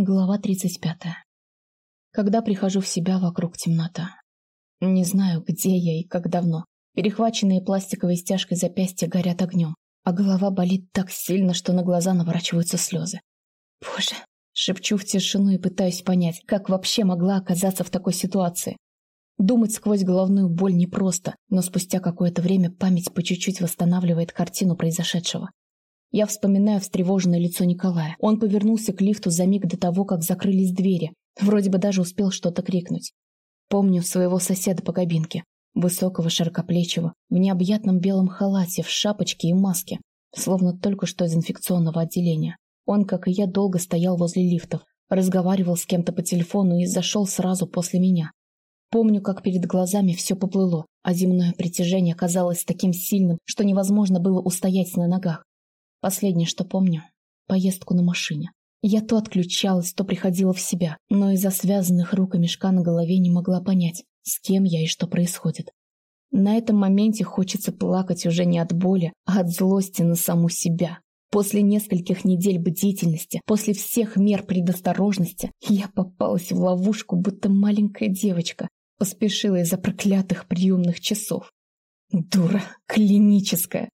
Глава 35. Когда прихожу в себя, вокруг темнота. Не знаю, где я и как давно. Перехваченные пластиковой стяжкой запястья горят огнем, а голова болит так сильно, что на глаза наворачиваются слезы. Боже, шепчу в тишину и пытаюсь понять, как вообще могла оказаться в такой ситуации. Думать сквозь головную боль непросто, но спустя какое-то время память по чуть-чуть восстанавливает картину произошедшего. Я вспоминаю встревоженное лицо Николая. Он повернулся к лифту за миг до того, как закрылись двери. Вроде бы даже успел что-то крикнуть. Помню своего соседа по кабинке. Высокого, широкоплечего, в необъятном белом халате, в шапочке и маске. Словно только что из инфекционного отделения. Он, как и я, долго стоял возле лифтов, разговаривал с кем-то по телефону и зашел сразу после меня. Помню, как перед глазами все поплыло, а земное притяжение казалось таким сильным, что невозможно было устоять на ногах. Последнее, что помню — поездку на машине. Я то отключалась, то приходила в себя, но из-за связанных рук и мешка на голове не могла понять, с кем я и что происходит. На этом моменте хочется плакать уже не от боли, а от злости на саму себя. После нескольких недель бдительности, после всех мер предосторожности, я попалась в ловушку, будто маленькая девочка, поспешила из-за проклятых приемных часов. Дура, клиническая.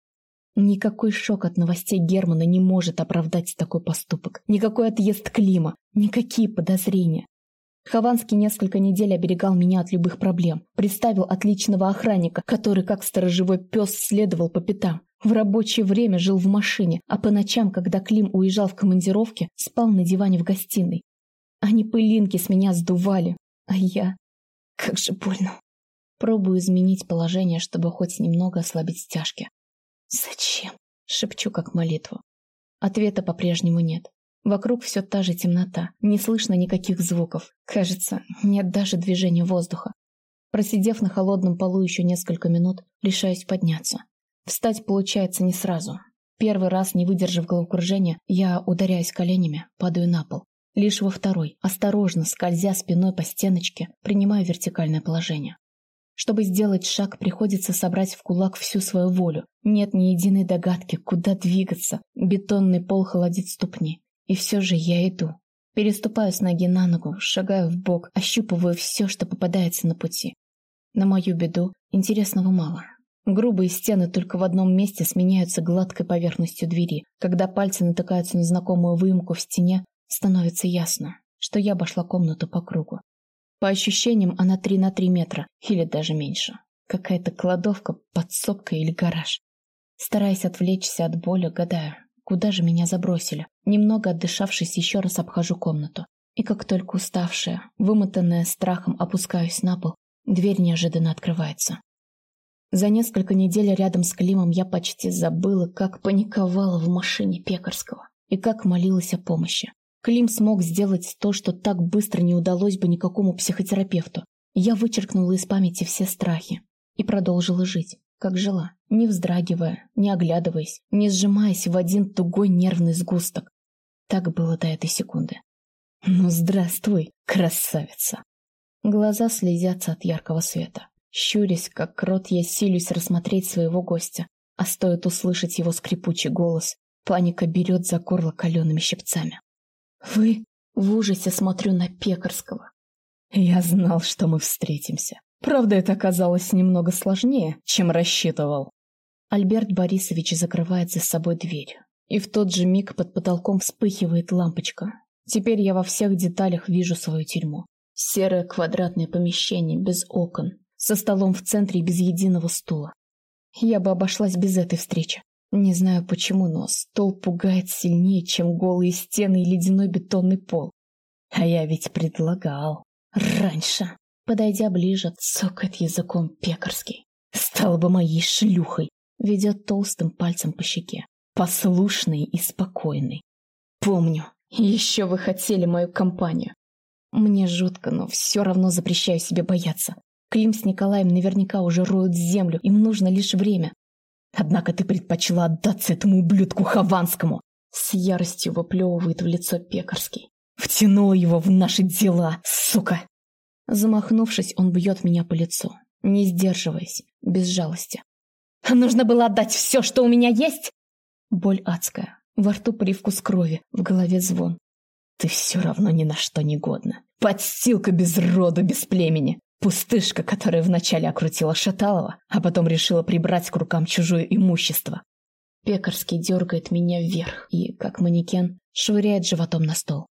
Никакой шок от новостей Германа не может оправдать такой поступок. Никакой отъезд Клима, никакие подозрения. Хованский несколько недель оберегал меня от любых проблем. Представил отличного охранника, который, как сторожевой пес, следовал по пятам. В рабочее время жил в машине, а по ночам, когда Клим уезжал в командировке, спал на диване в гостиной. Они пылинки с меня сдували, а я... Как же больно. Пробую изменить положение, чтобы хоть немного ослабить стяжки. «Зачем?» — шепчу как молитву. Ответа по-прежнему нет. Вокруг все та же темнота, не слышно никаких звуков. Кажется, нет даже движения воздуха. Просидев на холодном полу еще несколько минут, решаюсь подняться. Встать получается не сразу. Первый раз, не выдержав головокружения, я ударяюсь коленями, падаю на пол. Лишь во второй, осторожно, скользя спиной по стеночке, принимаю вертикальное положение. Чтобы сделать шаг, приходится собрать в кулак всю свою волю. Нет ни единой догадки, куда двигаться. Бетонный пол холодит ступни. И все же я иду. Переступаю с ноги на ногу, шагаю в бок, ощупываю все, что попадается на пути. На мою беду интересного мало. Грубые стены только в одном месте сменяются гладкой поверхностью двери. Когда пальцы натыкаются на знакомую выемку в стене, становится ясно, что я обошла комнату по кругу. По ощущениям, она 3 на 3 метра, или даже меньше. Какая-то кладовка, подсобка или гараж. Стараясь отвлечься от боли, гадаю, куда же меня забросили. Немного отдышавшись, еще раз обхожу комнату. И как только уставшая, вымотанная страхом, опускаюсь на пол, дверь неожиданно открывается. За несколько недель рядом с Климом я почти забыла, как паниковала в машине Пекарского и как молилась о помощи. Клим смог сделать то, что так быстро не удалось бы никакому психотерапевту. Я вычеркнула из памяти все страхи и продолжила жить, как жила, не вздрагивая, не оглядываясь, не сжимаясь в один тугой нервный сгусток. Так было до этой секунды. «Ну, здравствуй, красавица!» Глаза слезятся от яркого света. Щурясь, как крот, я силюсь рассмотреть своего гостя, а стоит услышать его скрипучий голос, паника берет за горло калеными щипцами. «Вы?» В ужасе смотрю на Пекарского. Я знал, что мы встретимся. Правда, это оказалось немного сложнее, чем рассчитывал. Альберт Борисович закрывает за собой дверь. И в тот же миг под потолком вспыхивает лампочка. Теперь я во всех деталях вижу свою тюрьму. Серое квадратное помещение, без окон, со столом в центре и без единого стула. Я бы обошлась без этой встречи. Не знаю почему, но стол пугает сильнее, чем голые стены и ледяной бетонный пол. А я ведь предлагал. Раньше. Подойдя ближе, цокает языком пекарский. Стал бы моей шлюхой. Ведет толстым пальцем по щеке. Послушный и спокойный. Помню. Еще вы хотели мою компанию. Мне жутко, но все равно запрещаю себе бояться. Клим с Николаем наверняка уже роют землю, им нужно лишь время. Однако ты предпочла отдаться этому ублюдку Хованскому. С яростью выплевывает в лицо Пекарский. Втянула его в наши дела, сука. Замахнувшись, он бьет меня по лицу, не сдерживаясь, без жалости. Нужно было отдать все, что у меня есть? Боль адская. Во рту привкус крови, в голове звон. Ты все равно ни на что не годна. Подстилка без роду, без племени. Пустышка, которая вначале окрутила Шаталова, а потом решила прибрать к рукам чужое имущество. Пекарский дергает меня вверх и, как манекен, швыряет животом на стол.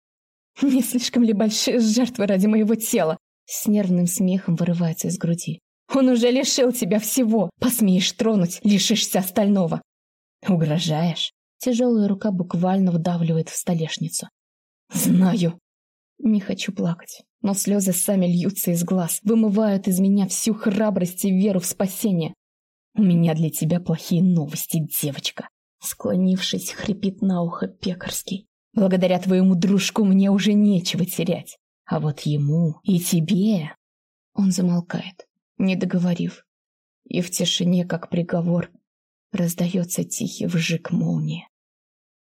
«Не слишком ли большие жертвы ради моего тела?» С нервным смехом вырывается из груди. «Он уже лишил тебя всего! Посмеешь тронуть, лишишься остального!» «Угрожаешь?» Тяжелая рука буквально вдавливает в столешницу. «Знаю!» Не хочу плакать, но слезы сами льются из глаз, вымывают из меня всю храбрость и веру в спасение. «У меня для тебя плохие новости, девочка!» Склонившись, хрипит на ухо пекарский. «Благодаря твоему дружку мне уже нечего терять. А вот ему и тебе...» Он замолкает, не договорив. И в тишине, как приговор, раздается тихий вжик молнии.